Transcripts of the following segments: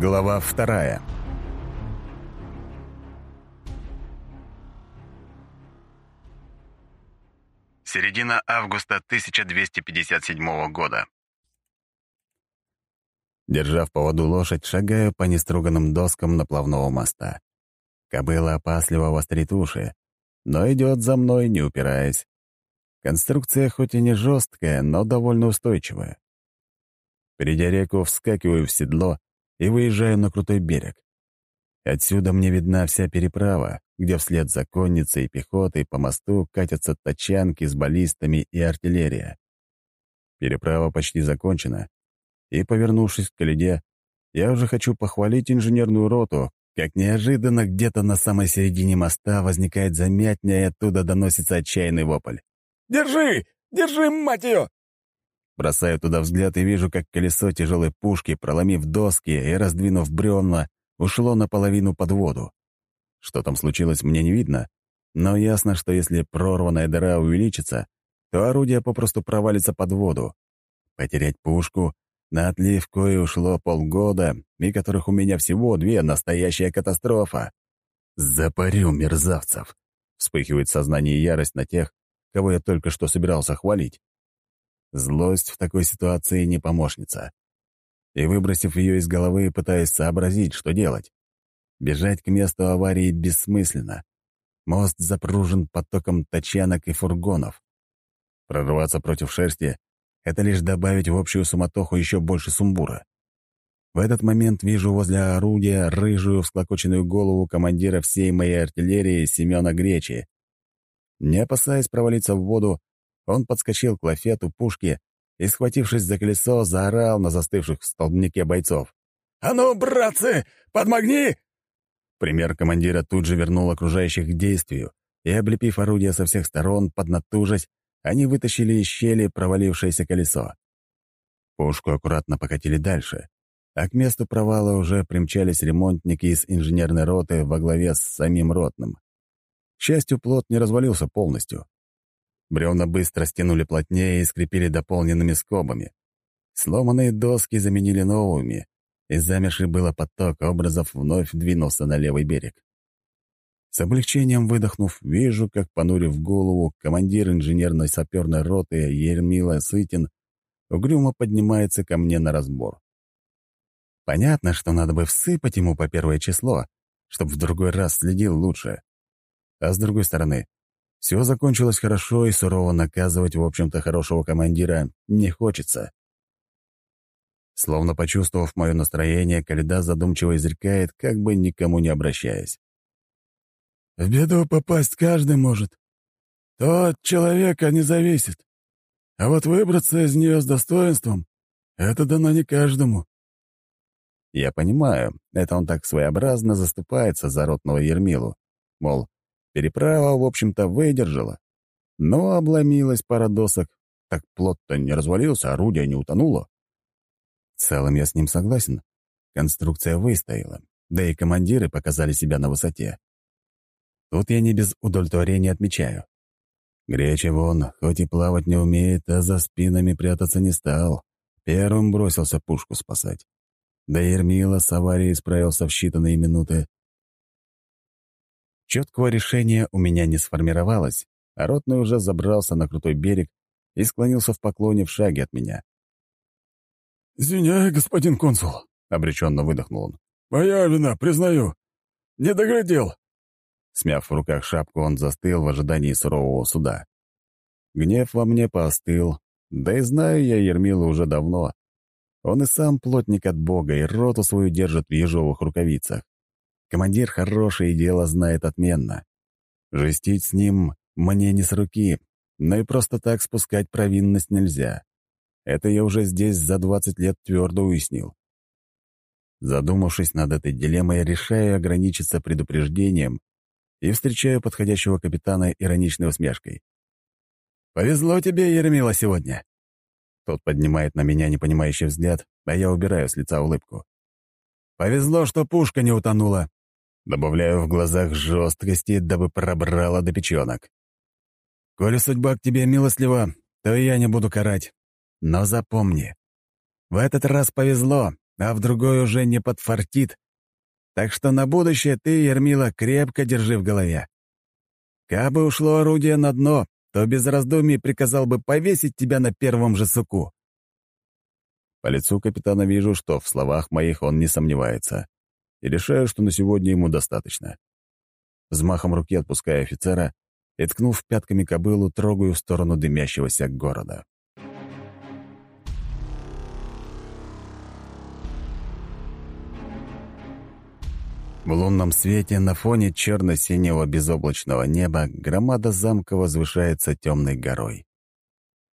Глава вторая. Середина августа 1257 года. Держа в поводу лошадь, шагаю по неструганным доскам наплавного моста. Кобыла опасливо вострит уши, но идет за мной, не упираясь. Конструкция хоть и не жесткая, но довольно устойчивая. Перейдя реку, вскакиваю в седло и выезжаю на крутой берег. Отсюда мне видна вся переправа, где вслед за конницей и пехотой по мосту катятся тачанки с баллистами и артиллерия. Переправа почти закончена, и, повернувшись к коляде, я уже хочу похвалить инженерную роту, как неожиданно где-то на самой середине моста возникает замятня, и оттуда доносится отчаянный вопль. «Держи! Держи, мать ее!» Бросаю туда взгляд и вижу, как колесо тяжелой пушки, проломив доски и раздвинув бревна, ушло наполовину под воду. Что там случилось, мне не видно, но ясно, что если прорванная дыра увеличится, то орудие попросту провалится под воду. Потерять пушку на отлив кое ушло полгода, и которых у меня всего две — настоящая катастрофа. «Запарю мерзавцев!» — вспыхивает сознание и ярость на тех, кого я только что собирался хвалить. Злость в такой ситуации не помощница. И, выбросив ее из головы, пытаюсь сообразить, что делать. Бежать к месту аварии бессмысленно. Мост запружен потоком тачанок и фургонов. Прорваться против шерсти это лишь добавить в общую суматоху еще больше сумбура. В этот момент вижу возле орудия рыжую всклокоченную голову командира всей моей артиллерии Семена Гречи. Не опасаясь провалиться в воду, он подскочил к лафету пушки и, схватившись за колесо, заорал на застывших в столбнике бойцов. «А ну, братцы, подмогни!» Пример командира тут же вернул окружающих к действию, и, облепив орудие со всех сторон, поднатужась, они вытащили из щели провалившееся колесо. Пушку аккуратно покатили дальше, а к месту провала уже примчались ремонтники из инженерной роты во главе с самим ротным. К счастью, плот не развалился полностью. Бревна быстро стянули плотнее и скрепили дополненными скобами. Сломанные доски заменили новыми, и замерший было поток образов вновь двинулся на левый берег. С облегчением выдохнув, вижу, как, понурив голову, командир инженерной саперной роты Ермила Сытин угрюмо поднимается ко мне на разбор. Понятно, что надо бы всыпать ему по первое число, чтобы в другой раз следил лучше. А с другой стороны, все закончилось хорошо, и сурово наказывать, в общем-то, хорошего командира не хочется. Словно почувствовав мое настроение, Каледа задумчиво изрекает, как бы никому не обращаясь. В беду попасть каждый может. То от человека не зависит. А вот выбраться из нее с достоинством — это дано не каждому. Я понимаю, это он так своеобразно заступается за ротного Ермилу. Мол, переправа, в общем-то, выдержала. Но обломилась пара досок. Так плот-то не развалился, орудие не утонуло. В целом я с ним согласен. Конструкция выстояла, да и командиры показали себя на высоте. Тут я не без удовлетворения отмечаю. Греча вон, хоть и плавать не умеет, а за спинами прятаться не стал. Первым бросился пушку спасать. Да Ермила с аварией справился в считанные минуты. Четкого решения у меня не сформировалось, а ротный уже забрался на крутой берег и склонился в поклоне в шаге от меня. «Извиняй, господин консул», — обреченно выдохнул он. «Моя вина, признаю. Не доглядел. Смяв в руках шапку, он застыл в ожидании сурового суда. Гнев во мне поостыл, да и знаю я Ермилу уже давно. Он и сам плотник от Бога, и роту свою держит в ежовых рукавицах. Командир хороший и дело знает отменно. Жестить с ним мне не с руки, но и просто так спускать провинность нельзя. Это я уже здесь за двадцать лет твердо уяснил. Задумавшись над этой дилеммой, решаю ограничиться предупреждением и встречаю подходящего капитана ироничной усмешкой. «Повезло тебе, Ермила, сегодня!» Тот поднимает на меня непонимающий взгляд, а я убираю с лица улыбку. «Повезло, что пушка не утонула!» Добавляю в глазах жесткости, дабы пробрала до печенок. «Коли судьба к тебе милостлива, то и я не буду карать. Но запомни, в этот раз повезло, а в другой уже не подфартит. Так что на будущее ты, Ермила, крепко держи в голове. Кабы ушло орудие на дно, то без раздумий приказал бы повесить тебя на первом же суку. По лицу капитана вижу, что в словах моих он не сомневается, и решаю, что на сегодня ему достаточно. Взмахом руки отпуская офицера и, ткнув пятками кобылу, трогаю в сторону дымящегося города. В лунном свете на фоне черно-синего безоблачного неба громада замка возвышается темной горой.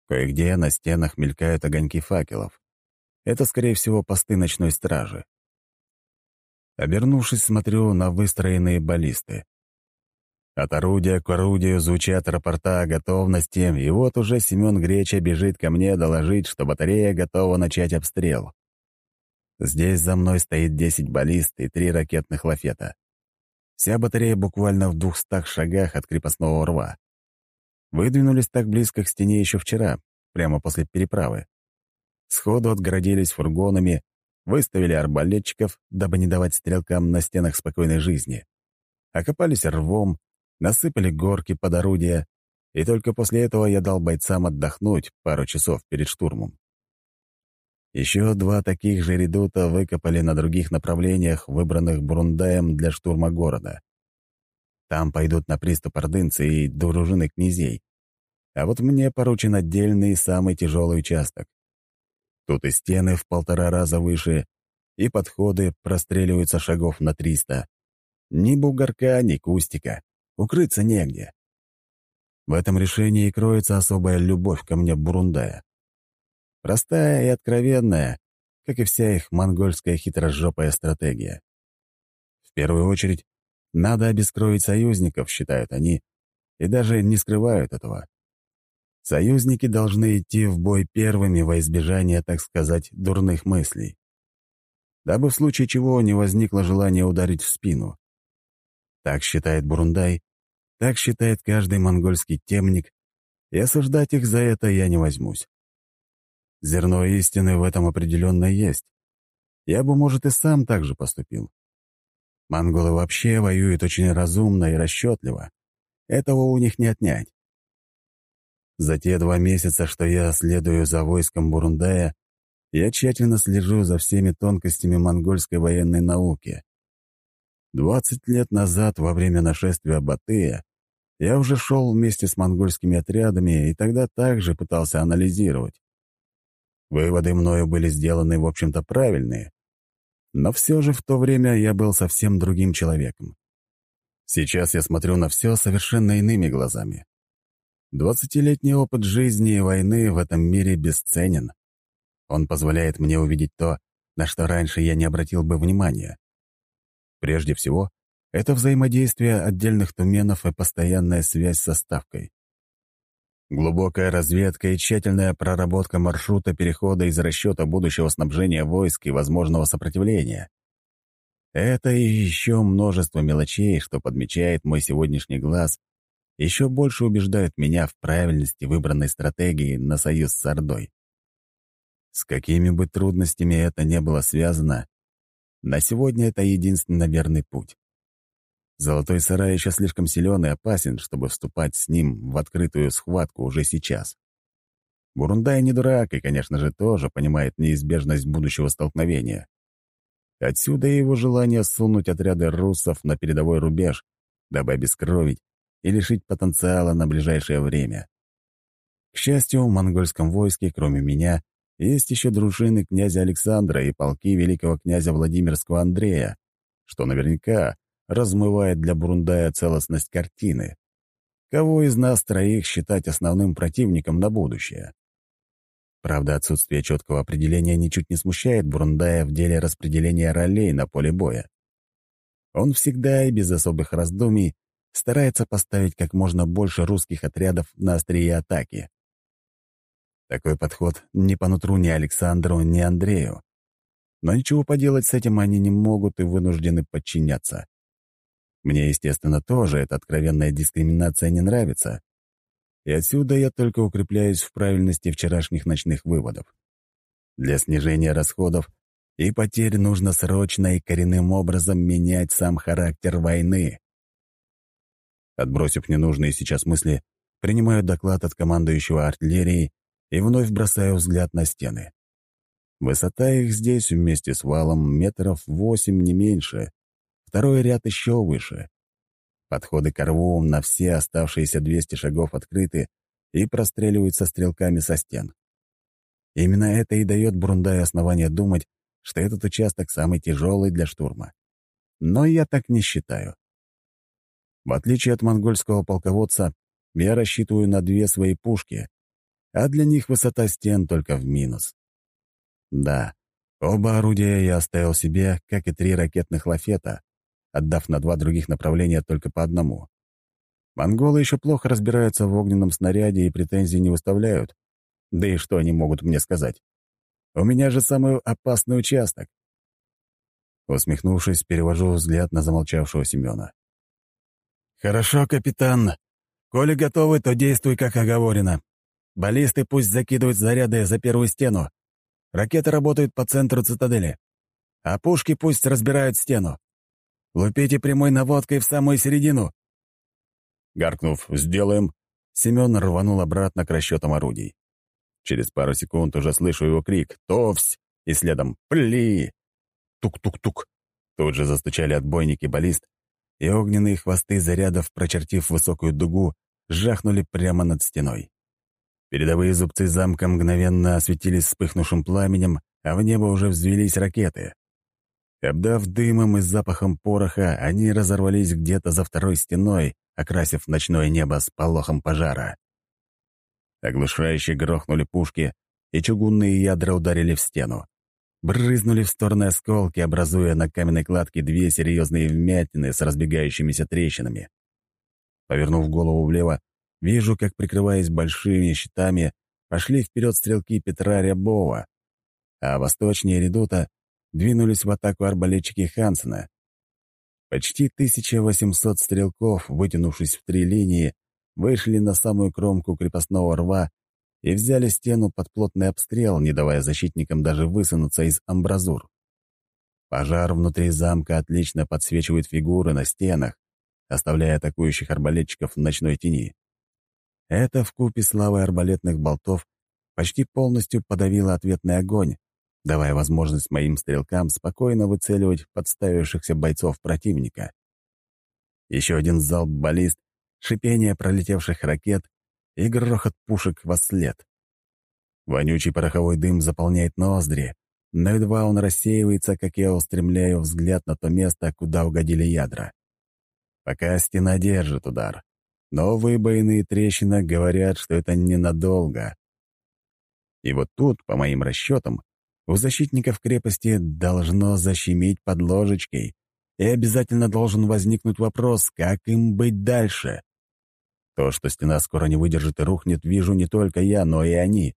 Кое-где на стенах мелькают огоньки факелов. Это, скорее всего, посты ночной стражи. Обернувшись, смотрю на выстроенные баллисты. От орудия к орудию звучат рапорта о готовности, и вот уже Семен Греча бежит ко мне доложить, что батарея готова начать обстрел. Здесь за мной стоит 10 баллист и три ракетных лафета. Вся батарея буквально в двухстах шагах от крепостного рва. Выдвинулись так близко к стене еще вчера, прямо после переправы. Сходу отгородились фургонами, выставили арбалетчиков, дабы не давать стрелкам на стенах спокойной жизни. Окопались рвом, насыпали горки под орудия, и только после этого я дал бойцам отдохнуть пару часов перед штурмом. Еще два таких же редута выкопали на других направлениях, выбранных Бурундаем для штурма города. Там пойдут на приступ ордынцы и дружины князей. А вот мне поручен отдельный самый тяжелый участок. Тут и стены в полтора раза выше, и подходы простреливаются шагов на триста. Ни бугорка, ни кустика. Укрыться негде. В этом решении кроется особая любовь ко мне Бурундая. Простая и откровенная, как и вся их монгольская хитрожопая стратегия. В первую очередь, надо обескровить союзников, считают они, и даже не скрывают этого. Союзники должны идти в бой первыми во избежание, так сказать, дурных мыслей. Дабы в случае чего не возникло желания ударить в спину. Так считает Бурундай, так считает каждый монгольский темник, и осуждать их за это я не возьмусь. Зерно истины в этом определенно есть. Я бы, может, и сам так же поступил. Монголы вообще воюют очень разумно и расчетливо. Этого у них не отнять. За те два месяца, что я следую за войском Бурундая, я тщательно слежу за всеми тонкостями монгольской военной науки. Двадцать лет назад, во время нашествия Батыя, я уже шел вместе с монгольскими отрядами и тогда также пытался анализировать. Выводы мною были сделаны, в общем-то, правильные. Но все же в то время я был совсем другим человеком. Сейчас я смотрю на все совершенно иными глазами. Двадцатилетний опыт жизни и войны в этом мире бесценен. Он позволяет мне увидеть то, на что раньше я не обратил бы внимания. Прежде всего, это взаимодействие отдельных туменов и постоянная связь со ставкой. Глубокая разведка и тщательная проработка маршрута перехода из расчета будущего снабжения войск и возможного сопротивления. Это и еще множество мелочей, что подмечает мой сегодняшний глаз, еще больше убеждают меня в правильности выбранной стратегии на союз с Ордой. С какими бы трудностями это не было связано, на сегодня это единственно верный путь. Золотой сарай еще слишком силен и опасен, чтобы вступать с ним в открытую схватку уже сейчас. Бурундай не дурак и, конечно же, тоже понимает неизбежность будущего столкновения. Отсюда и его желание сунуть отряды руссов на передовой рубеж, дабы обескровить и лишить потенциала на ближайшее время. К счастью, в монгольском войске, кроме меня, есть еще дружины князя Александра и полки великого князя Владимирского Андрея, что наверняка размывает для Бурундая целостность картины. Кого из нас троих считать основным противником на будущее? Правда, отсутствие четкого определения ничуть не смущает Бурундая в деле распределения ролей на поле боя. Он всегда и без особых раздумий старается поставить как можно больше русских отрядов на острие атаки. Такой подход не по нутру ни Александру, ни Андрею. Но ничего поделать с этим они не могут и вынуждены подчиняться. Мне, естественно, тоже эта откровенная дискриминация не нравится. И отсюда я только укрепляюсь в правильности вчерашних ночных выводов. Для снижения расходов и потерь нужно срочно и коренным образом менять сам характер войны. Отбросив ненужные сейчас мысли, принимаю доклад от командующего артиллерии и вновь бросаю взгляд на стены. Высота их здесь вместе с валом метров восемь, не меньше. Второй ряд еще выше. Подходы к рву на все оставшиеся 200 шагов открыты и простреливаются стрелками со стен. Именно это и дает Бурундаю основание думать, что этот участок самый тяжелый для штурма. Но я так не считаю. В отличие от монгольского полководца, я рассчитываю на две свои пушки, а для них высота стен только в минус. Да, оба орудия я оставил себе, как и три ракетных лафета, отдав на два других направления только по одному. Монголы еще плохо разбираются в огненном снаряде и претензий не выставляют. Да и что они могут мне сказать? У меня же самый опасный участок. Усмехнувшись, перевожу взгляд на замолчавшего Семена. «Хорошо, капитан. Коли готовы, то действуй, как оговорено. Баллисты пусть закидывают заряды за первую стену. Ракеты работают по центру цитадели. А пушки пусть разбирают стену. Лупите прямой наводкой в самую середину». Гаркнув «Сделаем», Семен рванул обратно к расчетам орудий. Через пару секунд уже слышу его крик «Товсь!» и следом «Пли!» Тук-тук-тук. Тут же застучали отбойники баллист, и огненные хвосты зарядов, прочертив высокую дугу, жахнули прямо над стеной. Передовые зубцы замка мгновенно осветились вспыхнувшим пламенем, а в небо уже взвелись ракеты. Обдав дымом и запахом пороха, они разорвались где-то за второй стеной, окрасив ночное небо с полохом пожара. Оглушающе грохнули пушки, и чугунные ядра ударили в стену. Брызнули в стороны осколки, образуя на каменной кладке две серьезные вмятины с разбегающимися трещинами. Повернув голову влево, вижу, как, прикрываясь большими щитами, пошли вперед стрелки Петра Рябова, а восточнее редута двинулись в атаку арбалетчики Хансена. Почти 1800 стрелков, вытянувшись в три линии, вышли на самую кромку крепостного рва и взяли стену под плотный обстрел, не давая защитникам даже высунуться из амбразур. Пожар внутри замка отлично подсвечивает фигуры на стенах, оставляя атакующих арбалетчиков в ночной тени. Это вкупе с лавой арбалетных болтов почти полностью подавило ответный огонь, давая возможность моим стрелкам спокойно выцеливать подставившихся бойцов противника. Еще один залп баллист шипение пролетевших ракет и грохот пушек во след. Вонючий пороховой дым заполняет ноздри, но едва он рассеивается, как я устремляю взгляд на то место, куда угодили ядра. Пока стена держит удар. Но выбоины и трещина говорят, что это ненадолго. И вот тут, по моим расчетам, у защитников крепости должно защемить под ложечкой, и обязательно должен возникнуть вопрос, как им быть дальше. То, что стена скоро не выдержит и рухнет, вижу не только я, но и они.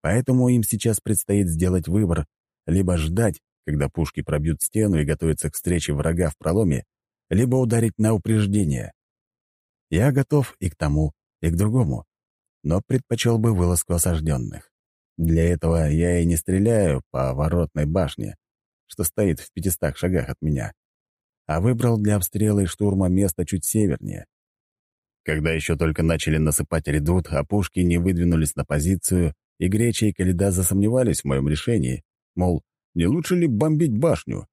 Поэтому им сейчас предстоит сделать выбор — либо ждать, когда пушки пробьют стену и готовиться к встрече врага в проломе, либо ударить на упреждение. Я готов и к тому, и к другому, но предпочел бы вылазку осажденных. Для этого я и не стреляю по воротной башне, что стоит в пятистах шагах от меня, а выбрал для обстрела и штурма место чуть севернее. Когда еще только начали насыпать редут, а пушки не выдвинулись на позицию, и Греча и Каледа засомневались в моем решении, мол, не лучше ли бомбить башню?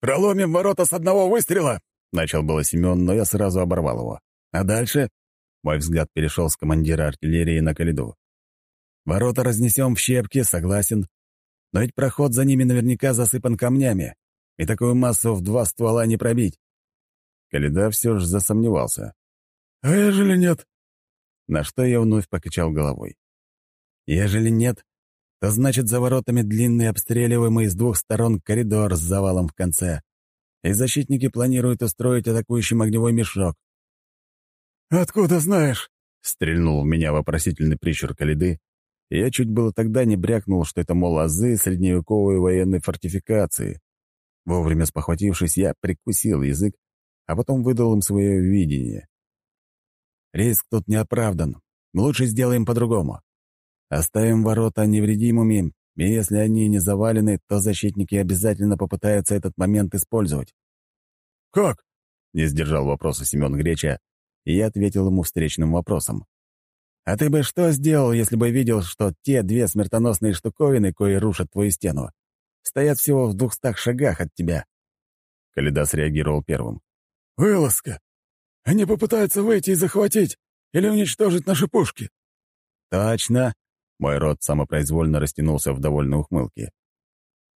«Проломим ворота с одного выстрела!» — начал было Семен, но я сразу оборвал его. «А дальше?» — мой взгляд перешел с командира артиллерии на Каледу. «Ворота разнесем в щепки, согласен. Но ведь проход за ними наверняка засыпан камнями, и такую массу в два ствола не пробить. Каледа все же засомневался. «А ежели нет?» На что я вновь покачал головой. «Ежели нет, то значит за воротами длинный обстреливаемый с двух сторон коридор с завалом в конце, и защитники планируют устроить атакующий огневой мешок». «Откуда знаешь?» — стрельнул в меня вопросительный прищур Каледы, и я чуть было тогда не брякнул, что это, мол, азы средневековой военной фортификации. Вовремя спохватившись, я прикусил язык а потом выдал им свое видение. Риск тут не оправдан. Лучше сделаем по-другому. Оставим ворота невредимыми И если они не завалены, то защитники обязательно попытаются этот момент использовать. «Как?» — не сдержал вопроса Семен Греча, и я ответил ему встречным вопросом. «А ты бы что сделал, если бы видел, что те две смертоносные штуковины, кои рушат твою стену, стоят всего в двухстах шагах от тебя?» Каледас реагировал первым. «Вылазка! Они попытаются выйти и захватить или уничтожить наши пушки!» «Точно!» — мой рот самопроизвольно растянулся в довольной ухмылке.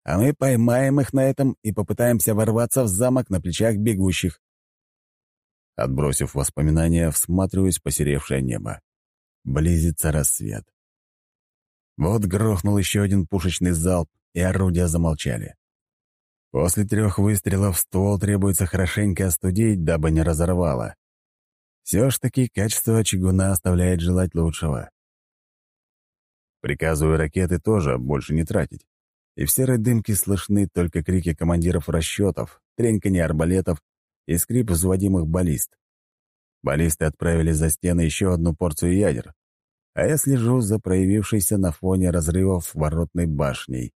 «А мы поймаем их на этом и попытаемся ворваться в замок на плечах бегущих». Отбросив воспоминания, всматриваюсь в посеревшее небо. Близится рассвет. Вот грохнул еще один пушечный залп, и орудия замолчали. После трех выстрелов ствол требуется хорошенько остудить, дабы не разорвало. Все ж таки качество чугуна оставляет желать лучшего. Приказываю ракеты тоже больше не тратить. И в серой дымке слышны только крики командиров расчетов, треньканье арбалетов и скрип взводимых баллист. Баллисты отправили за стены еще одну порцию ядер, а я слежу за проявившейся на фоне разрывов воротной башней.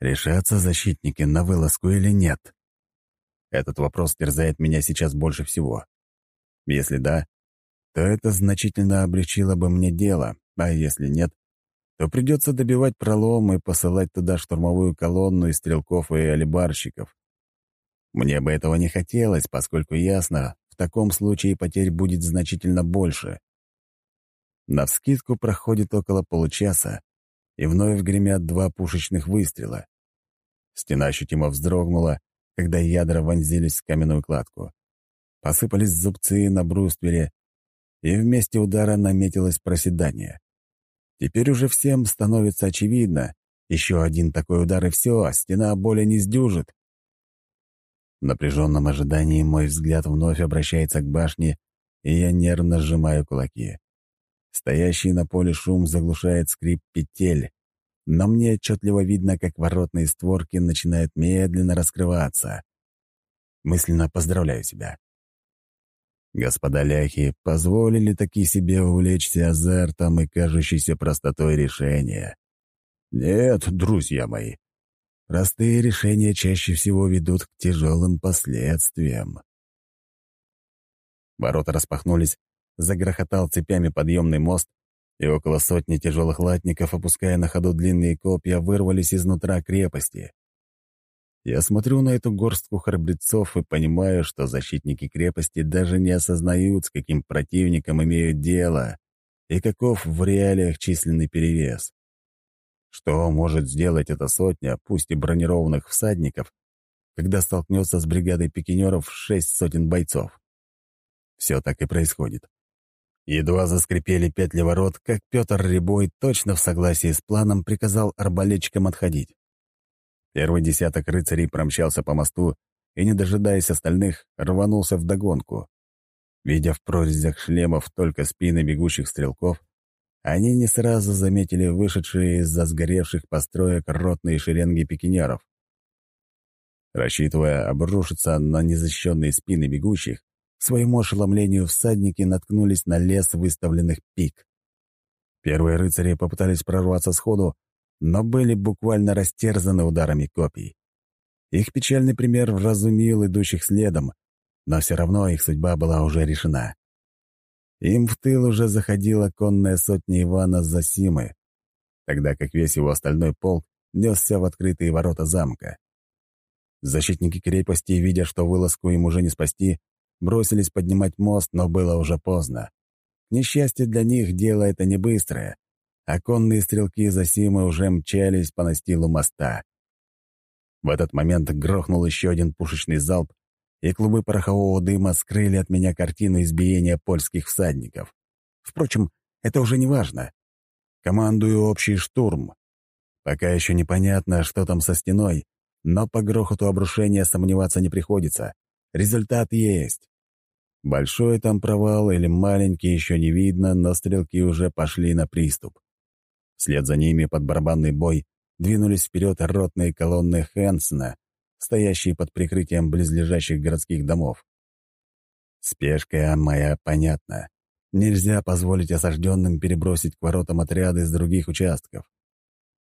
Решатся защитники на вылазку или нет? Этот вопрос терзает меня сейчас больше всего. Если да, то это значительно облегчило бы мне дело, а если нет, то придется добивать пролом и посылать туда штурмовую колонну из стрелков и алибарщиков. Мне бы этого не хотелось, поскольку ясно, в таком случае потерь будет значительно больше. Навскидку проходит около получаса, и вновь гремят два пушечных выстрела. Стена ощутимо вздрогнула, когда ядра вонзились в каменную кладку. Посыпались зубцы на бруствере, и вместе удара наметилось проседание. Теперь уже всем становится очевидно. Еще один такой удар и все, а стена более не сдюжит. В напряженном ожидании мой взгляд вновь обращается к башне, и я нервно сжимаю кулаки. Стоящий на поле шум заглушает скрип петель, но мне отчетливо видно, как воротные створки начинают медленно раскрываться. Мысленно поздравляю себя. Господа ляхи позволили таки себе увлечься азартом и кажущейся простотой решения. Нет, друзья мои, простые решения чаще всего ведут к тяжелым последствиям. Ворота распахнулись, загрохотал цепями подъемный мост, и около сотни тяжелых латников, опуская на ходу длинные копья, вырвались изнутра крепости. Я смотрю на эту горстку храбрецов и понимаю, что защитники крепости даже не осознают, с каким противником имеют дело и каков в реалиях численный перевес. Что может сделать эта сотня, пусть и бронированных всадников, когда столкнется с бригадой пикинеров шесть сотен бойцов? Все так и происходит. Едва заскрипели петли ворот, как Петр Рябой точно в согласии с планом приказал арбалетчикам отходить. Первый десяток рыцарей промчался по мосту и, не дожидаясь остальных, рванулся вдогонку. Видя в прорезях шлемов только спины бегущих стрелков, они не сразу заметили вышедшие из-за сгоревших построек ротные шеренги пикинеров. Рассчитывая обрушиться на незащищенные спины бегущих, своему ошеломлению всадники наткнулись на лес выставленных пик. Первые рыцари попытались прорваться сходу, но были буквально растерзаны ударами копий. Их печальный пример вразумил идущих следом, но все равно их судьба была уже решена. Им в тыл уже заходила конная сотня Ивана Засимы, тогда как весь его остальной полк несся в открытые ворота замка. Защитники крепости, видя, что вылазку им уже не спасти, бросились поднимать мост, но было уже поздно. К несчастью для них, дело это не быстрое а конные стрелки Засимы уже мчались по настилу моста. В этот момент грохнул еще один пушечный залп, и клубы порохового дыма скрыли от меня картину избиения польских всадников. Впрочем, это уже не важно. Командую общий штурм. Пока еще непонятно, что там со стеной, но по грохоту обрушения сомневаться не приходится. Результат есть. Большой там провал или маленький еще не видно, но стрелки уже пошли на приступ. Вслед за ними под барабанный бой двинулись вперед ротные колонны Хэнсона, стоящие под прикрытием близлежащих городских домов. Спешка моя понятна. Нельзя позволить осажденным перебросить к воротам отряды из других участков.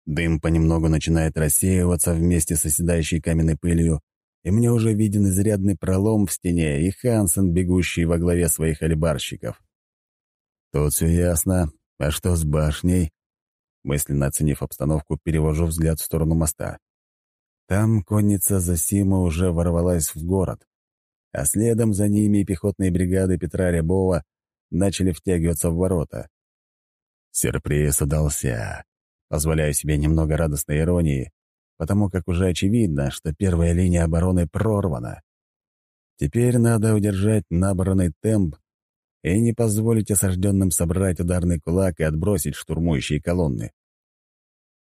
Дым понемногу начинает рассеиваться вместе с оседающей каменной пылью, и мне уже виден изрядный пролом в стене и Хансен, бегущий во главе своих альбарщиков. Тут все ясно. А что с башней? Мысленно оценив обстановку, перевожу взгляд в сторону моста. Там конница Засима уже ворвалась в город, а следом за ними пехотные бригады Петра Рябова начали втягиваться в ворота. Сюрприз удался. Позволяю себе немного радостной иронии, потому как уже очевидно, что первая линия обороны прорвана. Теперь надо удержать набранный темп и не позволить осажденным собрать ударный кулак и отбросить штурмующие колонны.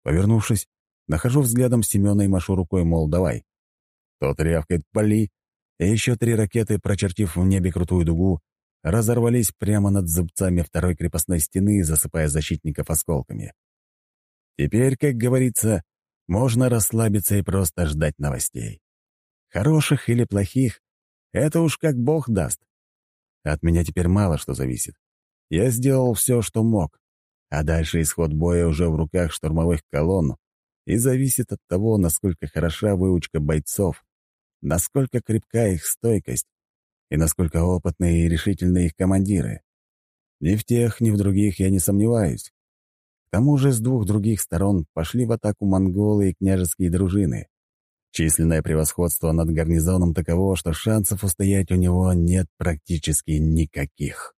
Повернувшись, нахожу взглядом Семена и машу рукой, мол, давай. Тот рявкает «пали», и еще три ракеты, прочертив в небе крутую дугу, разорвались прямо над зубцами второй крепостной стены, засыпая защитников осколками. Теперь, как говорится, можно расслабиться и просто ждать новостей. Хороших или плохих — это уж как Бог даст. От меня теперь мало что зависит. Я сделал все, что мог, а дальше исход боя уже в руках штурмовых колонн и зависит от того, насколько хороша выучка бойцов, насколько крепка их стойкость и насколько опытные и решительные их командиры. Ни в тех, ни в других я не сомневаюсь. К тому же с двух других сторон пошли в атаку монголы и княжеские дружины. Численное превосходство над гарнизоном таково, что шансов устоять у него нет практически никаких.